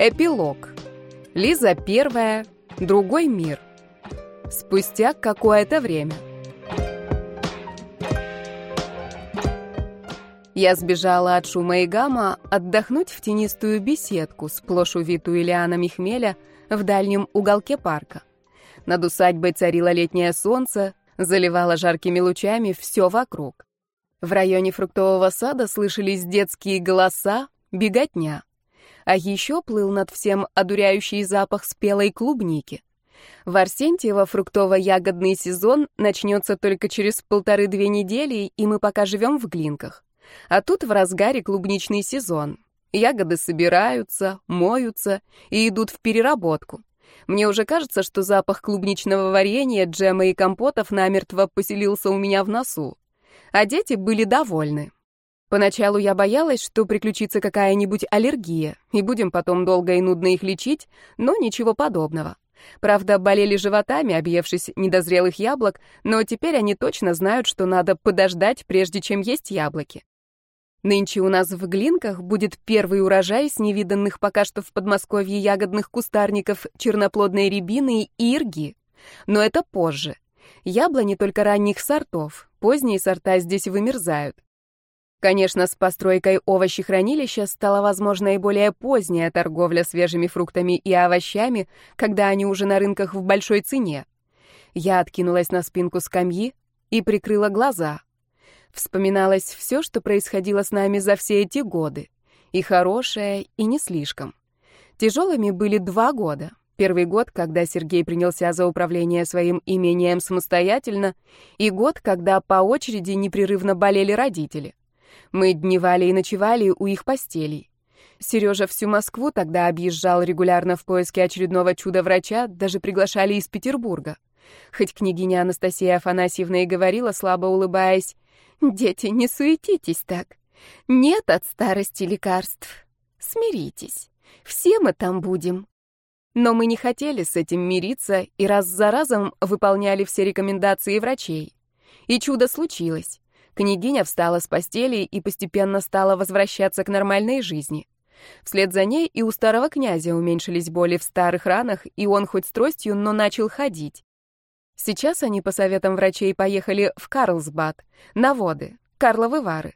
Эпилог. Лиза первая, другой мир. Спустя какое-то время. Я сбежала от шума и гамма отдохнуть в тенистую беседку, сплошь увитую лианами хмеля, в дальнем уголке парка. Над усадьбой царило летнее солнце, заливало жаркими лучами все вокруг. В районе фруктового сада слышались детские голоса, беготня а еще плыл над всем одуряющий запах спелой клубники. В Арсентьево фруктово-ягодный сезон начнется только через полторы-две недели, и мы пока живем в Глинках. А тут в разгаре клубничный сезон. Ягоды собираются, моются и идут в переработку. Мне уже кажется, что запах клубничного варенья, джема и компотов намертво поселился у меня в носу. А дети были довольны. Поначалу я боялась, что приключится какая-нибудь аллергия, и будем потом долго и нудно их лечить, но ничего подобного. Правда, болели животами, объевшись недозрелых яблок, но теперь они точно знают, что надо подождать, прежде чем есть яблоки. Нынче у нас в Глинках будет первый урожай с невиданных пока что в Подмосковье ягодных кустарников черноплодной рябины и ирги. Но это позже. Яблони только ранних сортов, поздние сорта здесь вымерзают. Конечно, с постройкой овощехранилища стала возможна и более поздняя торговля свежими фруктами и овощами, когда они уже на рынках в большой цене. Я откинулась на спинку скамьи и прикрыла глаза. Вспоминалось все, что происходило с нами за все эти годы. И хорошее, и не слишком. Тяжелыми были два года. Первый год, когда Сергей принялся за управление своим имением самостоятельно, и год, когда по очереди непрерывно болели родители. Мы дневали и ночевали у их постелей. Сережа всю Москву тогда объезжал регулярно в поиске очередного чуда-врача, даже приглашали из Петербурга. Хоть княгиня Анастасия Афанасьевна и говорила, слабо улыбаясь, «Дети, не суетитесь так. Нет от старости лекарств. Смиритесь. Все мы там будем». Но мы не хотели с этим мириться и раз за разом выполняли все рекомендации врачей. И чудо случилось. Княгиня встала с постели и постепенно стала возвращаться к нормальной жизни. Вслед за ней и у старого князя уменьшились боли в старых ранах, и он хоть с тростью, но начал ходить. Сейчас они по советам врачей поехали в Карлсбад, на воды, Карловы Вары.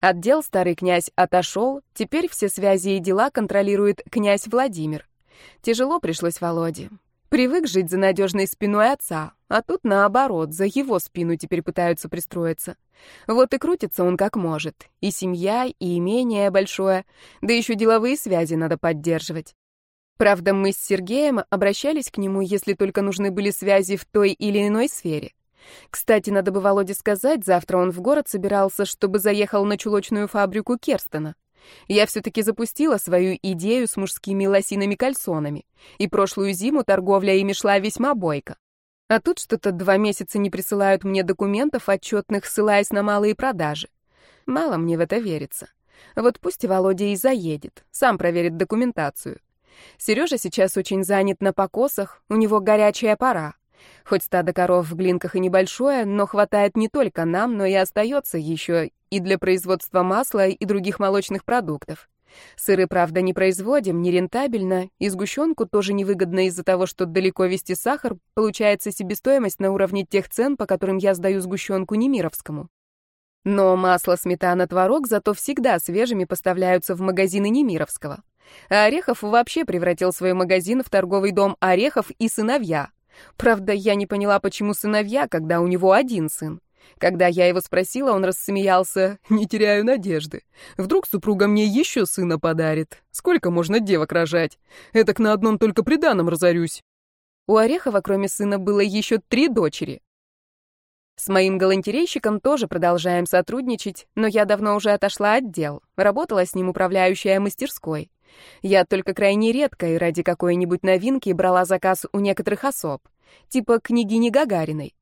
Отдел старый князь отошел, теперь все связи и дела контролирует князь Владимир. Тяжело пришлось Володе. Привык жить за надежной спиной отца, а тут наоборот, за его спину теперь пытаются пристроиться. Вот и крутится он как может. И семья, и имение большое, да еще деловые связи надо поддерживать. Правда, мы с Сергеем обращались к нему, если только нужны были связи в той или иной сфере. Кстати, надо бы Володе сказать, завтра он в город собирался, чтобы заехал на чулочную фабрику Керстона. Я все-таки запустила свою идею с мужскими лосиными кальсонами, и прошлую зиму торговля ими шла весьма бойко. А тут что-то два месяца не присылают мне документов отчетных, ссылаясь на малые продажи. Мало мне в это верится. Вот пусть Володя и заедет, сам проверит документацию. Сережа сейчас очень занят на покосах, у него горячая пора. Хоть стадо коров в глинках и небольшое, но хватает не только нам, но и остается еще и для производства масла и других молочных продуктов. Сыры, правда, не производим, нерентабельно, и сгущенку тоже невыгодно из-за того, что далеко везти сахар, получается себестоимость на уровне тех цен, по которым я сдаю сгущенку Немировскому. Но масло, сметана, творог зато всегда свежими поставляются в магазины Немировского. А Орехов вообще превратил свой магазин в торговый дом Орехов и сыновья. Правда, я не поняла, почему сыновья, когда у него один сын. Когда я его спросила, он рассмеялся. «Не теряю надежды. Вдруг супруга мне еще сына подарит. Сколько можно девок рожать? Этак на одном только приданом разорюсь». У Орехова, кроме сына, было еще три дочери. С моим галантерейщиком тоже продолжаем сотрудничать, но я давно уже отошла от дел. Работала с ним управляющая мастерской. Я только крайне редко и ради какой-нибудь новинки брала заказ у некоторых особ, типа княгини Гагариной.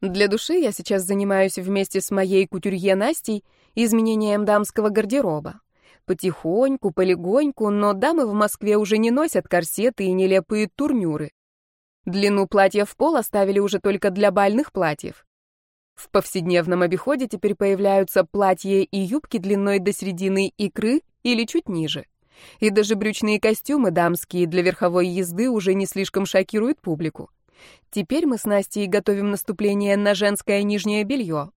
Для души я сейчас занимаюсь вместе с моей кутюрье Настей изменением дамского гардероба. Потихоньку, полегоньку, но дамы в Москве уже не носят корсеты и нелепые турнюры. Длину платья в пол оставили уже только для бальных платьев. В повседневном обиходе теперь появляются платья и юбки длиной до середины икры или чуть ниже. И даже брючные костюмы дамские для верховой езды уже не слишком шокируют публику. Теперь мы с Настей готовим наступление на женское нижнее белье.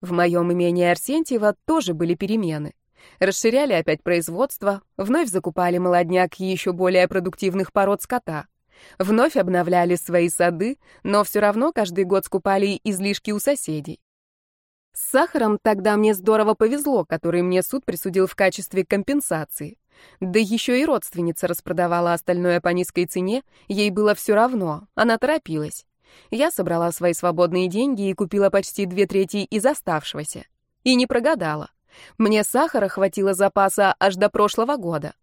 В моем имении Арсентьева тоже были перемены. Расширяли опять производство, вновь закупали молодняк еще более продуктивных пород скота. Вновь обновляли свои сады, но все равно каждый год скупали излишки у соседей. С сахаром тогда мне здорово повезло, который мне суд присудил в качестве компенсации. Да еще и родственница распродавала остальное по низкой цене, ей было все равно, она торопилась. Я собрала свои свободные деньги и купила почти две трети из оставшегося. И не прогадала. Мне сахара хватило запаса аж до прошлого года.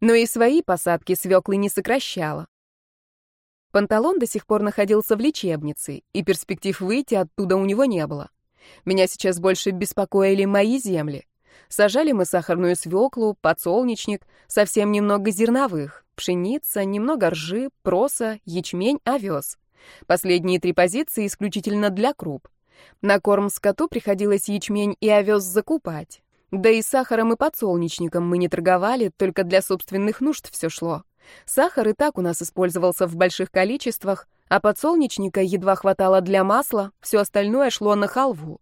Но и свои посадки свеклы не сокращала. Панталон до сих пор находился в лечебнице, и перспектив выйти оттуда у него не было. Меня сейчас больше беспокоили мои земли. Сажали мы сахарную свеклу, подсолнечник, совсем немного зерновых, пшеница, немного ржи, проса, ячмень, овес. Последние три позиции исключительно для круп. На корм скоту приходилось ячмень и овес закупать. Да и сахаром и подсолнечником мы не торговали, только для собственных нужд все шло. Сахар и так у нас использовался в больших количествах, а подсолнечника едва хватало для масла, все остальное шло на халву.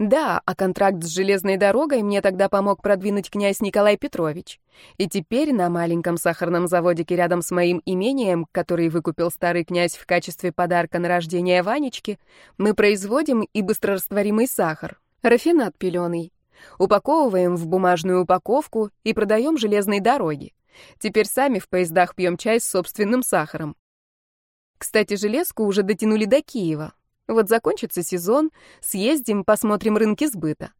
Да, а контракт с железной дорогой мне тогда помог продвинуть князь Николай Петрович. И теперь на маленьком сахарном заводике рядом с моим имением, который выкупил старый князь в качестве подарка на рождение Ванечки, мы производим и быстрорастворимый сахар, рафинат пеленый. Упаковываем в бумажную упаковку и продаем железной дороге. Теперь сами в поездах пьем чай с собственным сахаром. Кстати, железку уже дотянули до Киева. Вот закончится сезон, съездим, посмотрим рынки сбыта.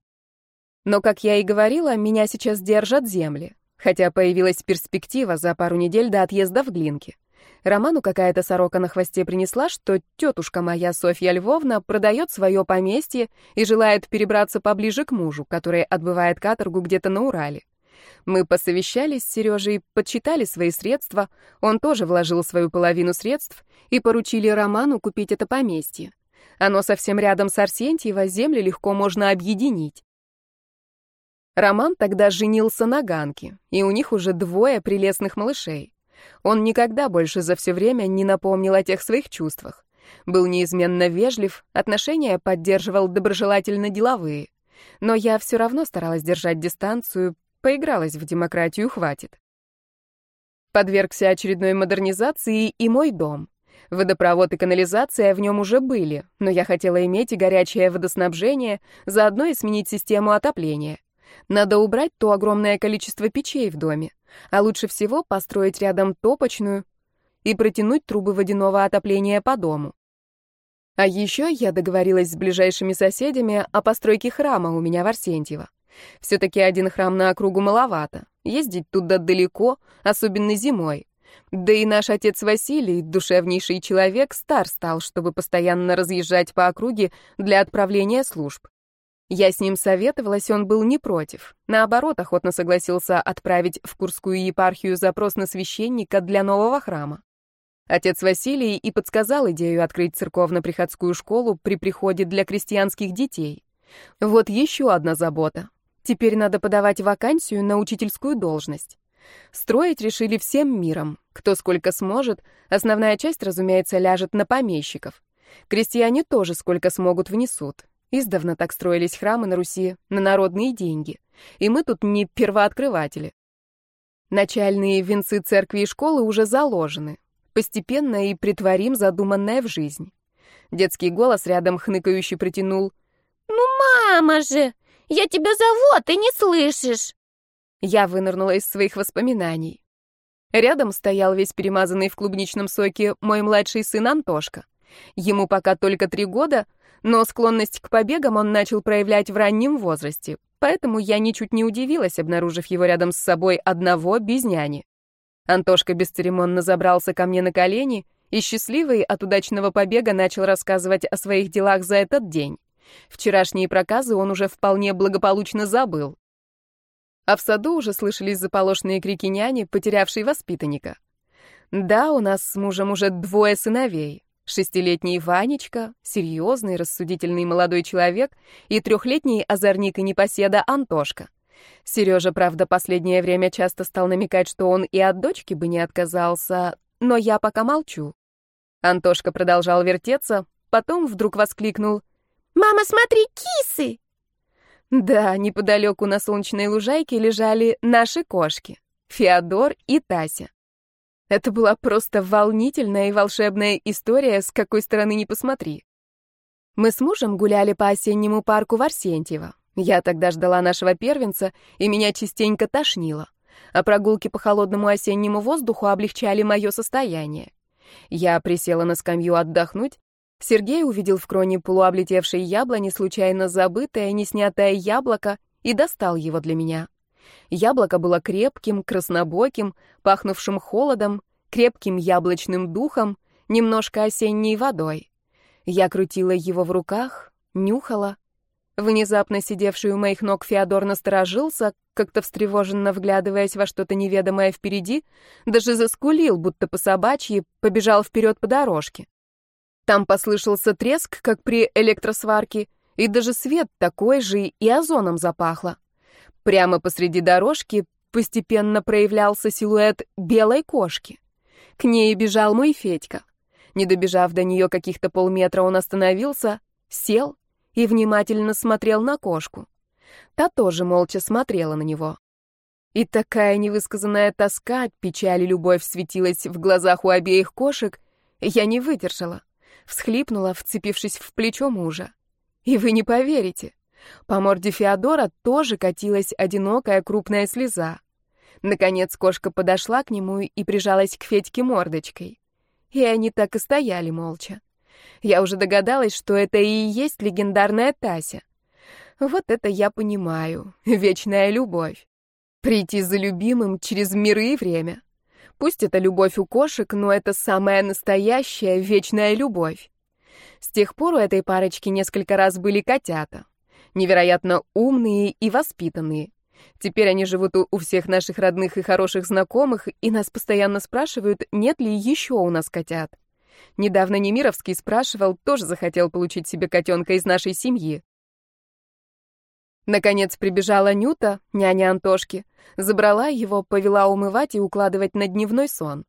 Но, как я и говорила, меня сейчас держат земли. Хотя появилась перспектива за пару недель до отъезда в Глинки. Роману какая-то сорока на хвосте принесла, что тетушка моя Софья Львовна продает свое поместье и желает перебраться поближе к мужу, который отбывает каторгу где-то на Урале. Мы посовещались с Сережей, подсчитали свои средства, он тоже вложил свою половину средств и поручили Роману купить это поместье. Оно совсем рядом с Арсентьево, земли легко можно объединить. Роман тогда женился на Ганке, и у них уже двое прелестных малышей. Он никогда больше за все время не напомнил о тех своих чувствах. Был неизменно вежлив, отношения поддерживал доброжелательно деловые. Но я все равно старалась держать дистанцию, Поигралась в демократию, хватит. Подвергся очередной модернизации и мой дом. Водопровод и канализация в нем уже были, но я хотела иметь и горячее водоснабжение, заодно и сменить систему отопления. Надо убрать то огромное количество печей в доме, а лучше всего построить рядом топочную и протянуть трубы водяного отопления по дому. А еще я договорилась с ближайшими соседями о постройке храма у меня в Арсентьево. Все-таки один храм на округу маловато. Ездить туда далеко, особенно зимой. Да и наш отец Василий, душевнейший человек, стар стал, чтобы постоянно разъезжать по округе для отправления служб. Я с ним советовалась, он был не против. Наоборот, охотно согласился отправить в Курскую епархию запрос на священника для нового храма. Отец Василий и подсказал идею открыть церковно-приходскую школу при приходе для крестьянских детей. Вот еще одна забота. Теперь надо подавать вакансию на учительскую должность. Строить решили всем миром. Кто сколько сможет. Основная часть, разумеется, ляжет на помещиков. Крестьяне тоже сколько смогут внесут. Издавна так строились храмы на Руси на народные деньги. И мы тут не первооткрыватели. Начальные венцы церкви и школы уже заложены. Постепенно и притворим задуманное в жизнь. Детский голос рядом хныкающий протянул. «Ну, мама же! Я тебя зову, а ты не слышишь!» Я вынырнула из своих воспоминаний. Рядом стоял весь перемазанный в клубничном соке мой младший сын Антошка. Ему пока только три года, но склонность к побегам он начал проявлять в раннем возрасте, поэтому я ничуть не удивилась, обнаружив его рядом с собой одного, без няни. Антошка бесцеремонно забрался ко мне на колени и, счастливый от удачного побега, начал рассказывать о своих делах за этот день. Вчерашние проказы он уже вполне благополучно забыл. А в саду уже слышались заполошные крики няни, потерявшей воспитанника. Да, у нас с мужем уже двое сыновей. Шестилетний Ванечка, серьезный, рассудительный молодой человек, и трехлетний озорник и непоседа Антошка. Сережа, правда, последнее время часто стал намекать, что он и от дочки бы не отказался, но я пока молчу. Антошка продолжал вертеться, потом вдруг воскликнул. «Мама, смотри, кисы!» Да, неподалеку на солнечной лужайке лежали наши кошки — Феодор и Тася. Это была просто волнительная и волшебная история, с какой стороны ни посмотри. Мы с мужем гуляли по осеннему парку в Арсентьево. Я тогда ждала нашего первенца, и меня частенько тошнило. А прогулки по холодному осеннему воздуху облегчали мое состояние. Я присела на скамью отдохнуть. Сергей увидел в кроне полуоблетевшей яблони случайно забытое, неснятое яблоко и достал его для меня. Яблоко было крепким, краснобоким, пахнувшим холодом, крепким яблочным духом, немножко осенней водой. Я крутила его в руках, нюхала. Внезапно сидевший у моих ног Феодор насторожился, как-то встревоженно вглядываясь во что-то неведомое впереди, даже заскулил, будто по собачьи, побежал вперед по дорожке. Там послышался треск, как при электросварке, и даже свет такой же и озоном запахло. Прямо посреди дорожки постепенно проявлялся силуэт белой кошки. К ней бежал мой Федька. Не добежав до нее каких-то полметра, он остановился, сел и внимательно смотрел на кошку. Та тоже молча смотрела на него. И такая невысказанная тоска, печаль и любовь светилась в глазах у обеих кошек, я не выдержала. Всхлипнула, вцепившись в плечо мужа. И вы не поверите, по морде Феодора тоже катилась одинокая крупная слеза. Наконец кошка подошла к нему и прижалась к Федьке мордочкой. И они так и стояли молча. Я уже догадалась, что это и есть легендарная Тася. Вот это я понимаю. Вечная любовь. Прийти за любимым через миры и время. Пусть это любовь у кошек, но это самая настоящая вечная любовь. С тех пор у этой парочки несколько раз были котята. Невероятно умные и воспитанные. Теперь они живут у всех наших родных и хороших знакомых, и нас постоянно спрашивают, нет ли еще у нас котят. Недавно Немировский спрашивал, тоже захотел получить себе котенка из нашей семьи. Наконец прибежала Нюта, няня Антошки, забрала его, повела умывать и укладывать на дневной сон.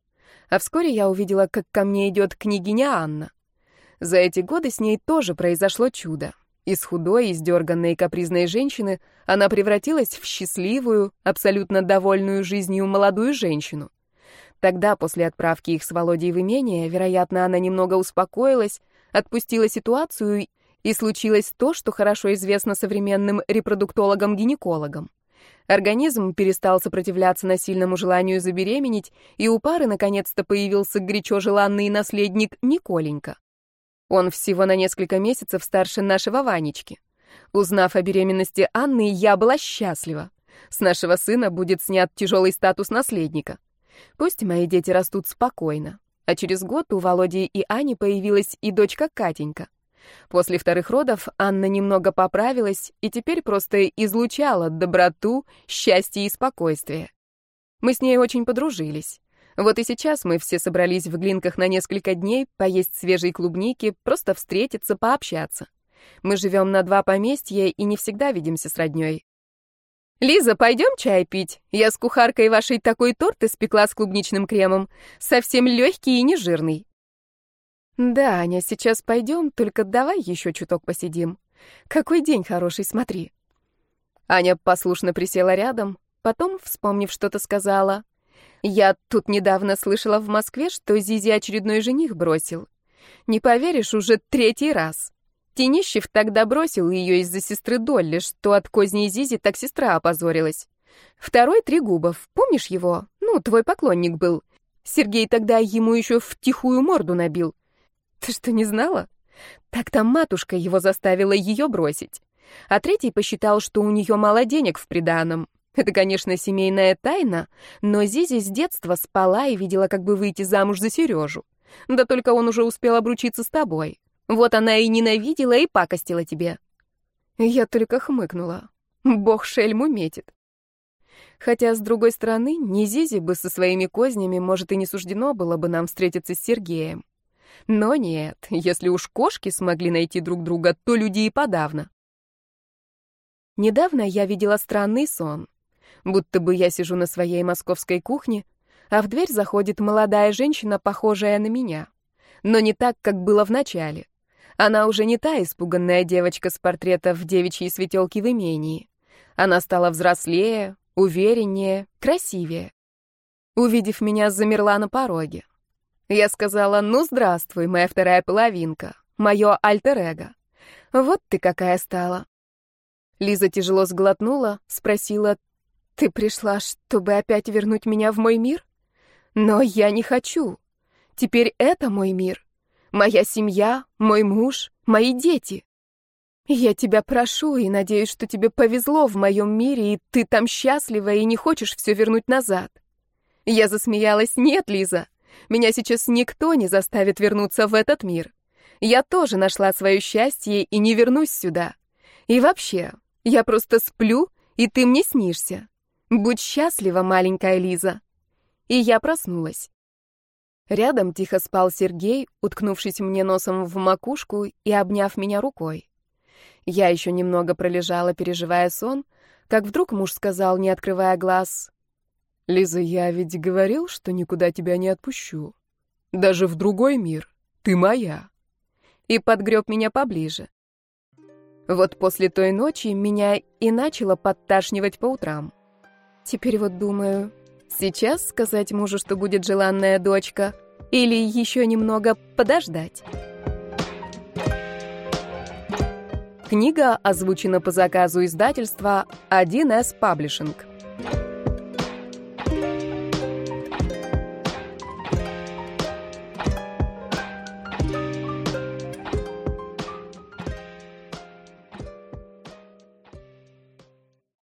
А вскоре я увидела, как ко мне идет княгиня Анна. За эти годы с ней тоже произошло чудо. Из худой, издерганной капризной женщины она превратилась в счастливую, абсолютно довольную жизнью молодую женщину. Тогда, после отправки их с Володей в имение, вероятно, она немного успокоилась, отпустила ситуацию, и случилось то, что хорошо известно современным репродуктологам-гинекологам. Организм перестал сопротивляться насильному желанию забеременеть, и у пары наконец-то появился горячо желанный наследник Николенька. Он всего на несколько месяцев старше нашего Ванечки. Узнав о беременности Анны, я была счастлива. С нашего сына будет снят тяжелый статус наследника. Пусть мои дети растут спокойно. А через год у Володи и Ани появилась и дочка Катенька. После вторых родов Анна немного поправилась и теперь просто излучала доброту, счастье и спокойствие. Мы с ней очень подружились. Вот и сейчас мы все собрались в Глинках на несколько дней, поесть свежей клубники, просто встретиться, пообщаться. Мы живем на два поместья и не всегда видимся с роднёй. «Лиза, пойдем чай пить? Я с кухаркой вашей такой торт испекла с клубничным кремом. Совсем легкий и нежирный». «Да, Аня, сейчас пойдем, только давай еще чуток посидим. Какой день хороший, смотри». Аня послушно присела рядом, потом, вспомнив что-то, сказала. Я тут недавно слышала в Москве, что Зизи очередной жених бросил. Не поверишь, уже третий раз. Тенищев тогда бросил ее из-за сестры Долли, что от козней Зизи так сестра опозорилась. Второй Трегубов, помнишь его? Ну, твой поклонник был. Сергей тогда ему еще в тихую морду набил. Ты что, не знала? Так там матушка его заставила ее бросить. А третий посчитал, что у нее мало денег в приданом. Это, конечно, семейная тайна, но Зизи с детства спала и видела, как бы выйти замуж за Сережу. Да только он уже успел обручиться с тобой. Вот она и ненавидела, и пакостила тебе. Я только хмыкнула. Бог шельму метит. Хотя, с другой стороны, не Зизи бы со своими кознями, может, и не суждено было бы нам встретиться с Сергеем. Но нет, если уж кошки смогли найти друг друга, то люди и подавно. Недавно я видела странный сон. Будто бы я сижу на своей московской кухне, а в дверь заходит молодая женщина, похожая на меня. Но не так, как было в начале. Она уже не та испуганная девочка с портрета в девичьей светелке в имении. Она стала взрослее, увереннее, красивее. Увидев меня, замерла на пороге. Я сказала, ну, здравствуй, моя вторая половинка, мое альтер-эго. Вот ты какая стала. Лиза тяжело сглотнула, спросила, ты пришла, чтобы опять вернуть меня в мой мир? Но я не хочу. Теперь это мой мир. Моя семья, мой муж, мои дети. Я тебя прошу и надеюсь, что тебе повезло в моем мире, и ты там счастлива и не хочешь все вернуть назад. Я засмеялась. Нет, Лиза, меня сейчас никто не заставит вернуться в этот мир. Я тоже нашла свое счастье и не вернусь сюда. И вообще, я просто сплю, и ты мне снишься. Будь счастлива, маленькая Лиза. И я проснулась. Рядом тихо спал Сергей, уткнувшись мне носом в макушку и обняв меня рукой. Я еще немного пролежала, переживая сон, как вдруг муж сказал, не открывая глаз, «Лиза, я ведь говорил, что никуда тебя не отпущу. Даже в другой мир. Ты моя». И подгреб меня поближе. Вот после той ночи меня и начало подташнивать по утрам. Теперь вот думаю, сейчас сказать мужу, что будет желанная дочка, или еще немного подождать. Книга озвучена по заказу издательства 1С Паблишинг.